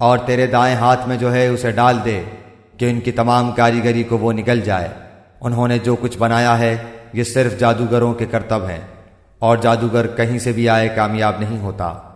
और तेरे दाएँ हाथ में जो है उसे डाल दे कि उनकी तमाम कारीगरी को वो निकल जाए। उन्होंने जो कुछ बनाया है, ये सिर्फ़ जादूगरों के कर्तव्य हैं और जादूगर कहीं से भी आए कामयाब नहीं होता।